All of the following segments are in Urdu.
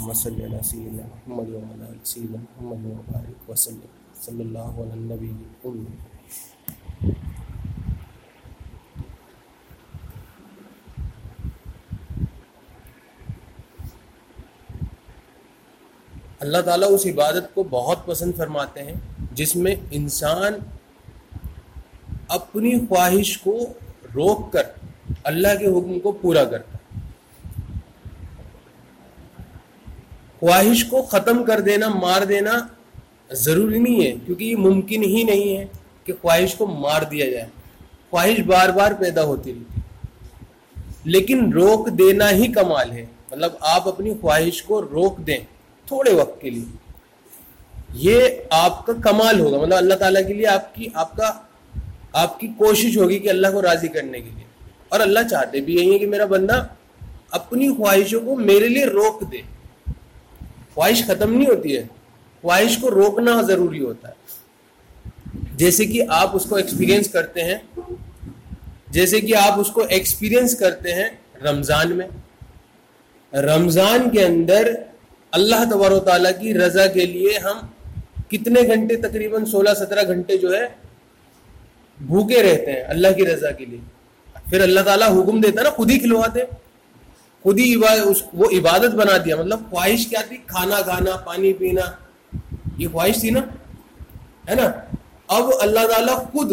اللهم صل على سيدنا محمد وعلى ال سيدنا محمد وبارك وسلم. صلى الله على النبي الأمي. اللہ تعالیٰ اس عبادت کو بہت پسند فرماتے ہیں، جس میں انسان اپنی خواہش کو روک کر اللہ کے حکم کو پورا کرتا ہے خواہش کو ختم کر دینا، مار دینا ضروری نہیں ہے، کیونکہ یہ ممکن ہی نہیں ہے کہ خواہش کو مار دیا جائے۔ خواہش بار بار پیدا ہوتی رہتی لیکن روک دینا ہی کمال ہے۔ مطلب آپ اپنی خواہش کو روک دیں تھوڑے وقت کے لیے۔ یہ آپ کا کمال ہوگا۔ مطلب اللہ تعالیٰ کے لیے آپ کی، آپ کا، آپ کی کوشش ہوگی کہ اللہ کو راضی کرنے کے لیے۔ اور اللہ چاہتے بھی یہی ہے کہ میرا بندہ اپنی خواہشوں کو میرے لیے روک دے۔ خواہش ختم نہیں ہوتی ہے۔ خواہش کو روکنا ضروری ہوتا ہے۔ جیسے کہ آپ اس کو ایکسپیرینس کرتے ہیں۔ جیسے کہ آپ اس کو ایکسپیرینس کرتے ہیں رمضان میں۔ رمضان کے اندر اللہ تبار و تعالیٰ کی رضا کے لیے ہم کتنے گھنٹے تقریباً سولہ سترہ گھنٹے جو ہے بھوکے رہتے ہیں اللہ کی رضا کے لیے۔ پھر اللہ تعالیٰ حکم دیتا نا، خود ہی کھلواتے خود ہی وہ عبادت بنا دیا۔ مطلب خواہش کیا تھی؟ کھانا کھانا پانی پینا۔ یہ خواہش تھی نا؟ ہے نا؟ اب اللہ تعالیٰ خود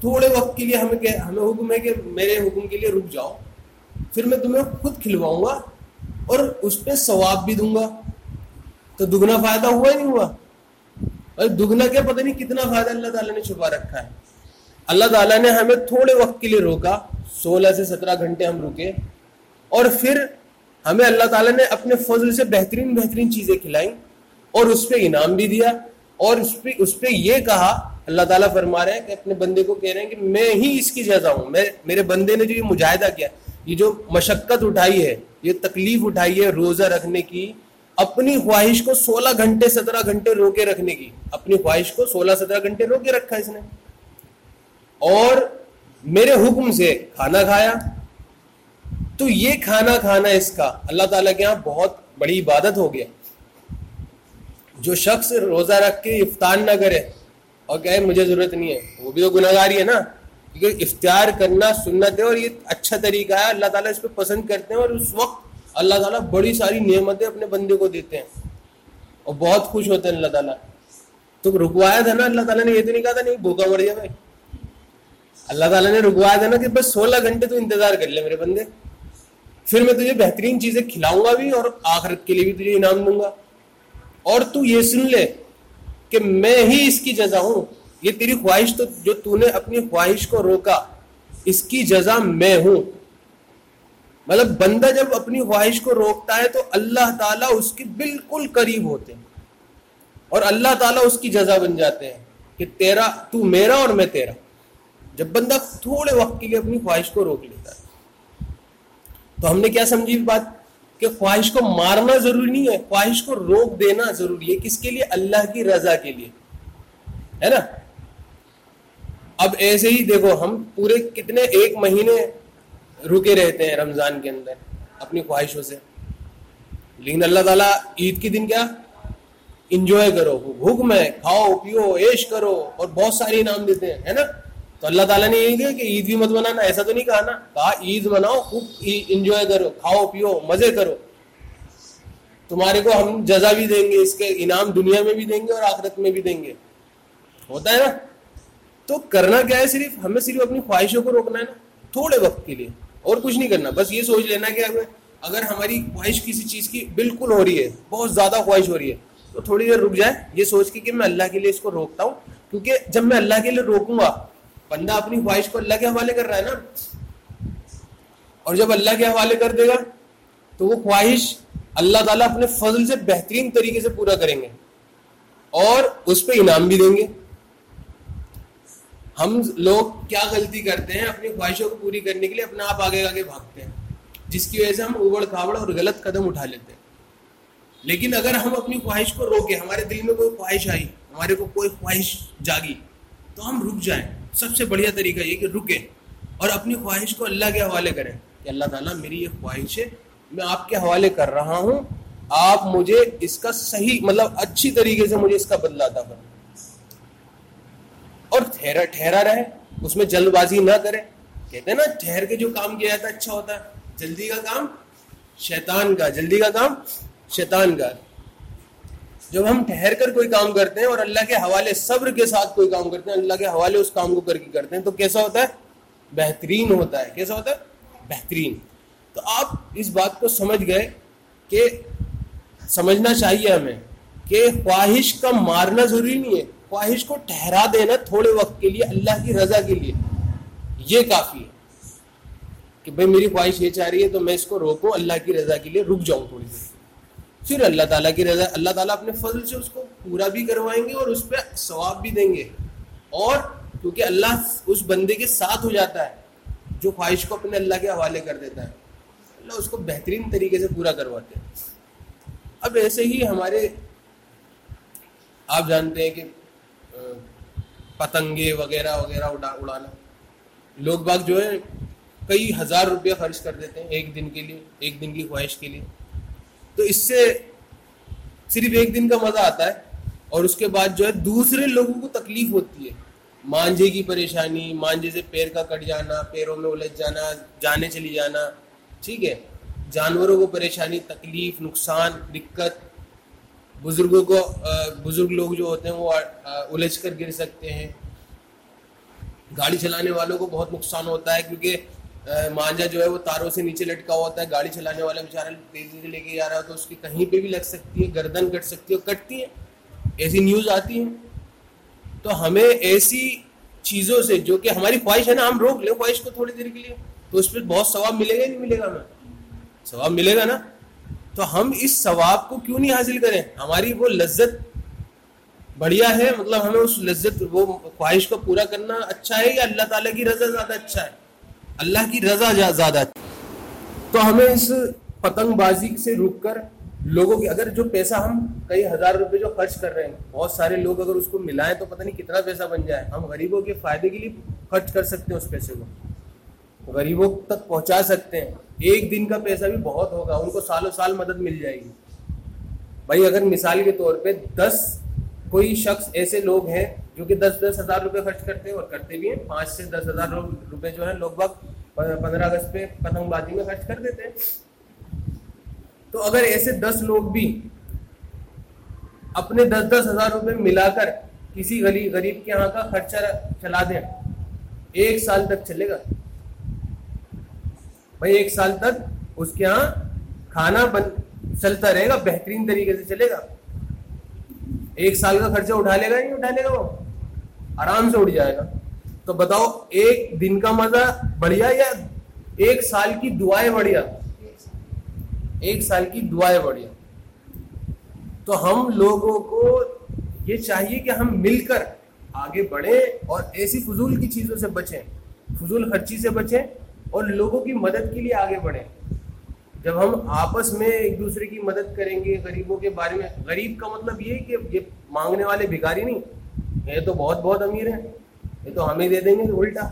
تھوڑے وقت کے لیے ہمیں ہمیں حکم ہے کہ میرے حکم کے لیے رک جاؤ۔ پھر میں تمہیں خود کھلواؤں گا اور اس پہ ثواب بھی دوں گا۔ تو دگنا فائدہ ہوا ہی نہیں ہوا؟ اور دگنا کیا پتہ نہیں کتنا فائدہ اللہ تعالیٰ نے چھپا رکھا ہے۔ اللہ تعالیٰ نے ہمیں تھوڑے وقت کے لیے روکا۔ سولہ سے سترہ گھنٹے ہم رکے۔ اور پھر ہمیں اللہ تعالیٰ نے اپنے فضل سے بہترین بہترین چیزیں کھلائیں اور اس پہ انعام بھی دیا اور اس پہ اس پہ یہ کہا، اللہ تعالیٰ فرما رہے ہیں کہ اپنے بندے کو کہہ رہے ہیں کہ میں ہی اس کی جزا ہوں، میں میرے بندے نے جو یہ مجاہدہ کیا، یہ جو مشقت اٹھائی ہے، یہ تکلیف اٹھائی ہے روزہ رکھنے کی، اپنی خواہش کو سولہ گھنٹے، سترہ گھنٹے روکے رکھنے کی، اپنی خواہش کو سولہ، سترہ گھنٹے روکے رکھا اس نے۔ اور میرے حکم سے کھانا کھایا تو یہ کھانا کھانا اس کا۔ اللہ تعالیٰ کے یہاں بہت بڑی عبادت ہو گیا۔ جو شخص روزہ رکھ کے افطار نہ کرے اور کہے مجھے ضرورت نہیں ہے، وہ بھی تو گناہ گاری ہے نا۔ کیونکہ افطار کرنا سنت ہے اور یہ اچھا طریقہ ہے۔ اللہ تعالیٰ اس پہ پسند کرتے ہیں اور اس وقت اللہ تعالیٰ بڑی ساری نعمتیں اپنے بندے کو دیتے ہیں۔ اور بہت خوش ہوتے ہیں اللہ تعالیٰ۔ تو رکوایا تھا نا، اللہ تعالیٰ نے یہ تو نہیں کہا تھا، نہیں، بھوکا مر جائے بھائی۔ اللہ تعالیٰ نے رکوایا تھا نا کہ بس سولہ گھنٹے تو انتظار کر لے میرے بندے۔ پھر میں تجھے بہترین چیزیں کھلاؤں گا بھی اور آخرت کے لیے بھی تجھے انعام دوں گا۔ اور تو یہ سن لے کہ میں ہی اس کی جزا ہوں۔ یہ تیری خواہش تو جو تو نے اپنی خواہش کو روکا، اس کی جزا میں ہوں۔ مطلب بندہ جب اپنی خواہش کو روکتا ہے تو اللہ تعالیٰ اس کے بالکل قریب ہوتے ہیں۔ اور اللہ تعالیٰ اس کی جزا بن جاتے ہیں کہ تیرا، تو میرا اور میں تیرا۔ جب بندہ تھوڑے وقت کے لیے اپنی خواہش کو روک لیتا ہے۔ تو ہم نے کیا سمجھی بات؟ کہ خواہش کو مارنا ضروری نہیں ہے، خواہش کو روک دینا ضروری ہے، کس کے لیے؟ اللہ کی رضا کے لیے، ہے نا؟ اب ایسے ہی دیکھو، ہم پورے کتنے ایک مہینے رکے رہتے ہیں رمضان کے اندر اپنی خواہشوں سے۔ لیکن اللہ تعالیٰ عید کے دن کیا؟ انجوائے کرو، حکم ہے، کھاؤ، پیو، عیش کرو اور بہت سارے انعام دیتے ہیں، ہے نا؟ تو اللہ تعالیٰ نے یہی کہا کہ عید بھی مت منانا، ایسا تو نہیں کہا نا، کہا عید مناؤ، خوب انجوائے کرو، کھاؤ، پیو، مزے کرو۔ تمہارے کو ہم جزا بھی دیں گے، اس کے انعام دنیا میں بھی دیں گے اور آخرت میں بھی دیں گے۔ ہوتا ہے نا؟ تو کرنا کیا ہے صرف؟ ہمیں صرف اپنی خواہشوں کو روکنا ہے نا، تھوڑے وقت کے لیے، اور کچھ نہیں کرنا، بس یہ سوچ لینا کہ اگر ہماری خواہش کسی چیز کی بالکل ہو رہی ہے، بہت زیادہ خواہش ہو رہی ہے، تو تھوڑی دیر رک جائے، یہ سوچ کے کہ میں اللہ کے لیے اس کو روکتا ہوں، کیونکہ جب میں اللہ کے لیے روکوں گا بندہ اپنی خواہش کو اللہ کے حوالے کر رہا ہے نا؟ اور جب اللہ کے حوالے کر دے گا، تو وہ خواہش اللہ تعالیٰ اپنے فضل سے بہترین طریقے سے پورا کریں گے۔ اور اس پہ انعام بھی دیں گے۔ ہم لوگ کیا غلطی کرتے ہیں؟ اپنی خواہشوں کو پوری کرنے کے لیے اپنا آپ آگے آگے بھاگتے ہیں، جس کی وجہ سے ہم اوبڑ کھاوڑ اور غلط قدم اٹھا لیتے ہیں۔ لیکن اگر ہم اپنی خواہش کو روکے ہمارے دل میں کوئی خواہش آئی، ہمارے کو کوئی خواہش جاگی، تو ہم رک جائیں۔ سب سے بڑھیا طریقہ یہ کہ رکیں اور اپنی خواہش کو اللہ کے حوالے کریں کہ اللہ تعالیٰ میری یہ خواہش ہے، میں آپ کے حوالے کر رہا ہوں، آپ مجھے اس کا صحیح مطلب اچھی طریقے سے مجھے اس کا بدلا تھا اور ٹھہرا ٹھہرا رہے، اس میں جلد بازی نہ کرے کہتے ہیں نا، ٹھہر کے جو کام کیا جاتا ہے اچھا ہوتا ہے۔ جلدی کا کام، شیطان کا، جلدی کا کام، شیطان کا۔ جب ہم ٹھہر کر کوئی کام کرتے ہیں اور اللہ کے حوالے صبر کے ساتھ کوئی کام کرتے ہیں، اللہ کے حوالے اس کام کو کر کے کرتے ہیں، تو کیسا ہوتا ہے؟ بہترین ہوتا ہے۔ کیسا ہوتا ہے؟ بہترین۔ تو آپ اس بات کو سمجھ گئے کہ سمجھنا چاہیے ہمیں کہ خواہش کا مارنا ضروری نہیں ہے۔ خواہش کو ٹھہرا دینا تھوڑے وقت کے لیے، اللہ کی رضا کے لیے۔ یہ کافی ہے کہ بھائی میری خواہش یہ چاہ رہی ہے، تو میں اس کو روکوں، اللہ کی رضا کے لیے رک جاؤں تھوڑی دیر۔ پھر اللہ تعالیٰ کی رضا اللہ تعالیٰ اپنے فضل سے اس کو پورا بھی کروائیں گے اور اس پہ ثواب بھی دیں گے۔ اور کیونکہ اللہ اس بندے کے ساتھ ہو جاتا ہے، جو خواہش کو اپنے اللہ کے حوالے کر دیتا ہے۔ اللہ اس کو بہترین طریقے سے پورا کرواتے ہیں۔ اب ایسے ہی ہمارے آپ جانتے ہیں کہ پتنگے وغیرہ وغیرہ اڑانا۔ لوگ باغ جو ہے کئی ہزار روپیہ خرچ کر دیتے ہیں ایک دن کے لیے، ایک دن کی خواہش کے لیے۔ تو اس سے صرف ایک دن کا مزہ آتا ہے اور اس کے بعد جو ہے دوسرے لوگوں کو تکلیف ہوتی ہے۔ مانجے کی پریشانی، مانجے سے پیر کا کٹ جانا، پیروں میں الجھ جانا، جانے چلی جانا، ٹھیک ہے۔ جانوروں کو پریشانی، تکلیف، نقصان، دقت، بزرگوں کو بزرگ لوگ جو ہوتے ہیں وہ الجھ کر گر سکتے ہیں۔ گاڑی چلانے والوں کو بہت نقصان ہوتا ہے کیونکہ مانجا جو ہے وہ تاروں سے نیچے لٹکا ہوا ہوتا ہے، گاڑی چلانے والا بیچارہ تیزی سے لے کے جا رہا ہے تو اس کی کہیں پہ بھی لگ سکتی ہے، گردن کٹ سکتی ہے کٹتی ہے۔ ایسی نیوز آتی ہے۔ تو ہمیں ایسی چیزوں سے، جو کہ ہماری خواہش ہے نا، ہم روک لیں خواہش کو تھوڑی دیر کے لیے، تو اس پہ بہت ثواب ملے گا نہیں ملے گا ہمیں؟ ثواب ملے گا نا؟ تو ہم اس ثواب کو کیوں نہیں حاصل کریں؟ ہماری وہ لذت بڑھیا ہے مطلب ہمیں اس لذت، وہ خواہش کو پورا کرنا اچھا ہے یا اللہ تعالیٰ کی رضا زیادہ اچھا ہے؟ اللہ کی رضا زیادہ تو ہمیں اس پتنگ بازی سے رک کر لوگوں کی اگر جو پیسہ ہم کئی ہزار روپے جو خرچ کر رہے ہیں، بہت سارے لوگ اگر اس کو ملائیں تو پتہ نہیں کتنا پیسہ بن جائے۔ ہم غریبوں کے فائدے کے لیے خرچ کر سکتے ہیں اس پیسے کو۔ غریبوں تک پہنچا سکتے ہیں۔ ایک دن کا پیسہ بھی بہت ہوگا، ان کو سالوں سال مدد مل جائے گی۔ بھائی، اگر مثال کے طور پہ دس کوئی شخص ایسے لوگ ہیں جو کہ دس دس ہزار روپے خرچ کرتے ہیں اور کرتے بھی ہیں۔ پانچ سے دس ہزار روپے جو ہے لوگ بھگ پندرہ اگست پہ پتنگ بازی میں خرچ کر دیتے ہیں۔ تو اگر ایسے دس لوگ بھی اپنے دس دس ہزار روپے ملا کر کسی غریب غریب کے یہاں کا خرچہ چلا دیں، ایک سال تک چلے گا۔ بھائی، ایک سال تک اس کے یہاں کھانا بن چلتا رہے گا، بہترین طریقے سے چلے گا۔ ایک سال کا خرچہ اٹھا لے گا نہیں اٹھا لے گا وہ؟ آرام سے اٹھ جائے گا۔ تو بتاؤ، ایک دن کا مزہ بڑھیا یا ایک سال کی دعائیں بڑھیا؟ ایک سال کی دعائیں بڑھیا۔ تو ہم لوگوں کو یہ چاہیے کہ ہم مل کر آگے بڑھیں اور ایسی فضول کی چیزوں سے بچیں۔ فضول خرچی سے بچیں اور لوگوں کی مدد کے لیے آگے بڑھیں۔ جب ہم آپس میں ایک دوسرے کی مدد کریں گے، غریبوں کے بارے میں، غریب کا مطلب یہ کہ یہ مانگنے والے بھکاری نہیں۔ یہ تو بہت بہت امیر ہیں۔ یہ تو ہمیں دے دیں گے الٹا۔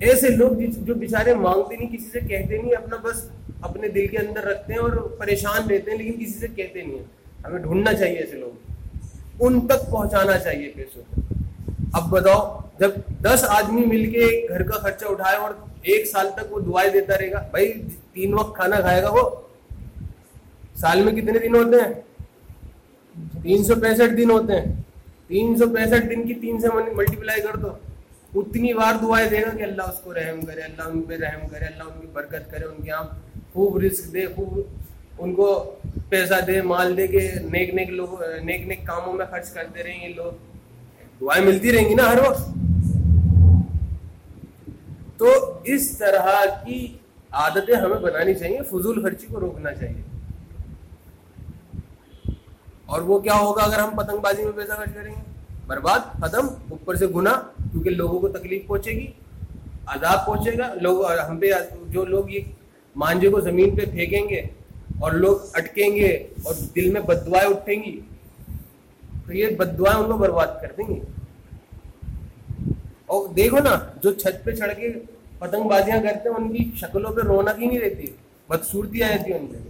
ایسے لوگ جو بےچارے مانگتے نہیں، کسی سے کہتے نہیں، اپنا بس اپنے دل کے اندر رکھتے ہیں اور پریشان رہتے ہیں، لیکن کسی سے کہتے نہیں ہیں۔ ہمیں ڈھونڈنا چاہیے ایسے لوگ ان تک پہنچانا چاہیے پیسوں کو۔ اب بتاؤ، جب دس آدمی مل کے گھر کا خرچہ اٹھائے اور ایک سال تک وہ دعائیں دیتا رہے گا، بھائی تین وقت کھانا کھائے گا وہ۔ سال میں کتنے دن ہوتے ہیں؟ تین سو پینسٹھ دن ہوتے ہیں۔ تین سو پینسٹھ دن کی تین سے ملٹی پلائی کر دو۔ اتنی بار دعائیں دے گا کہ اللہ اس کو رحم کرے، اللہ ان پہ رحم کرے، اللہ ان کی برکت کرے، ان کے یہاں خوب رزق دے، خوب ان کو پیسہ دے، مال دے کے نیک نیک لوگ، نیک نیک کاموں میں خرچ کرتے رہیں یہ لوگ۔ دعائیں ملتی رہیں گی نا ہر وقت۔ تو اس طرح کی عادتیں ہمیں بنانی چاہیے، فضول خرچی کو روکنا چاہیے۔ اور وہ کیا ہوگا اگر ہم پتنگ بازی میں پیسہ خرچ کریں گے؟ برباد، ختم، اوپر سے گنا کیونکہ لوگوں کو تکلیف پہنچے گی، عذاب پہنچے گا، لوگ، ہم پہ جو لوگ یہ مانجے کو زمین پہ پھینکیں گے اور لوگ اٹکیں گے اور دل میں بد دعائیں اٹھیں گی، تو یہ بد دعائیں ان کو برباد کر دیں گی اور دیکھو نا، جو چھت پہ چڑھ کے پتنگ بازیاں کرتے ہیں، ان کی شکلوں پہ رونق ہی نہیں رہتی بدسورتی آ جاتی ہے ان سے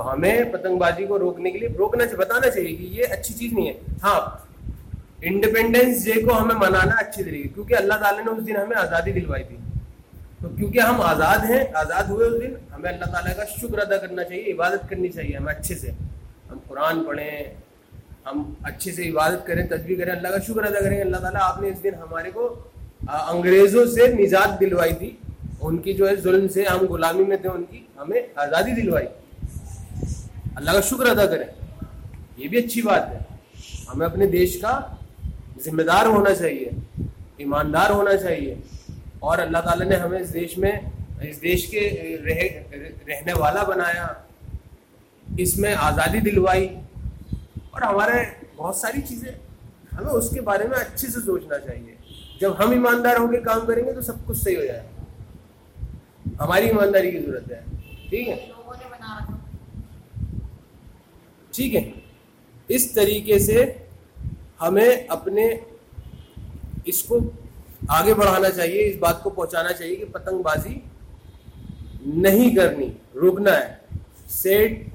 تو ہمیں پتنگ بازی کو روکنے کے لیے روکنا چاہیے، بتانا چاہیے کہ یہ اچھی چیز نہیں ہے۔ ہاں انڈیپینڈنس ڈے کو ہمیں منانا اچھی طریقے کیونکہ اللہ تعالیٰ نے اس دن ہمیں آزادی دلوائی تھی۔ تو کیونکہ ہم آزاد ہیں، آزاد ہوئے اس دن، ہمیں اللہ تعالیٰ کا شکر ادا کرنا چاہیے، عبادت کرنی چاہیے، ہمیں اچھے سے۔ ہم قرآن پڑھیں، ہم اچھے سے عبادت کریں تصویر کریں، اللہ کا شکر ادا کریں۔ اللہ تعالیٰ آپ نے اس دن ہمارے کو انگریزوں سے نجات دلوائی تھی۔ ان کی جو ہے ظلم سے، ہم غلامی میں تھے، ان کی ہمیں آزادی دلوائی۔ اللہ کا شکر ادا کریں یہ بھی اچھی بات ہے۔ ہمیں اپنے دیش کا ذمہ دار ہونا چاہیے، ایماندار ہونا چاہیے۔ اور اللہ تعالیٰ نے ہمیں اس دیش میں، اس دیش کے رہ، رہنے والا بنایا۔ اس میں آزادی دلوائی۔ اور ہمارے بہت ساری چیزیں، ہمیں اس کے بارے میں اچھے سے سوچنا چاہیے۔ جب ہم ایماندار ہو کے کام کریں گے تو سب کچھ صحیح ہو جائے۔ ہماری ایمانداری کی ضرورت ہے۔ ٹھیک ہے؟ ٹھیک ہے؟ اس طریقے سے ہمیں اپنے اس کو آگے بڑھانا چاہیے، اس بات کو پہنچانا چاہیے کہ پتنگ بازی نہیں کرنی، رکنا ہے۔ سیٹ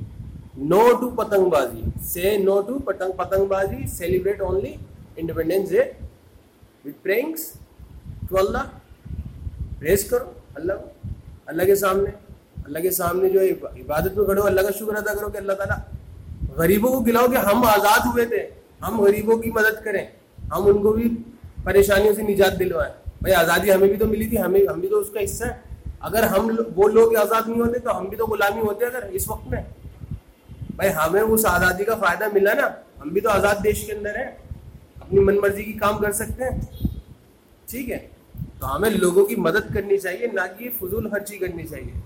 نو ٹو پتنگ بازی۔ سے نو ٹو پتنگ پتنگ بازی celebrate only Independence Day with pranks to Allah press کرو، اللہ اللہ کے سامنے۔ اللہ کے سامنے جو عبادت میں کھڑے ہو، اللہ کا شکر ادا کرو کہ اللہ تعالیٰ غریبوں کو گلاؤ کہ ہم آزاد ہوئے تھے، ہم غریبوں کی مدد کریں۔ ہم ان کو بھی پریشانیوں سے نجات دلوائیں۔ بھائی، آزادی ہمیں بھی تو ملی تھی، ہمیں، ہم بھی تو اس کا حصہ ہے اگر ہم وہ لوگ آزاد نہیں ہوتے تو ہم بھی تو غلامی ہوتے اگر اس وقت میں۔ بھائی، ہمیں اس آزادی کا فائدہ ملا نا۔ ہم بھی تو آزاد دیش کے اندر ہیں۔ اپنی من مرضی کی کام کر سکتے ہیں۔ ٹھیک ہے؟ تو ہمیں لوگوں کی مدد کرنی چاہیے، نہ کہ فضول خرچی کرنی چاہیے۔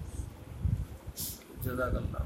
جزاک اللہ۔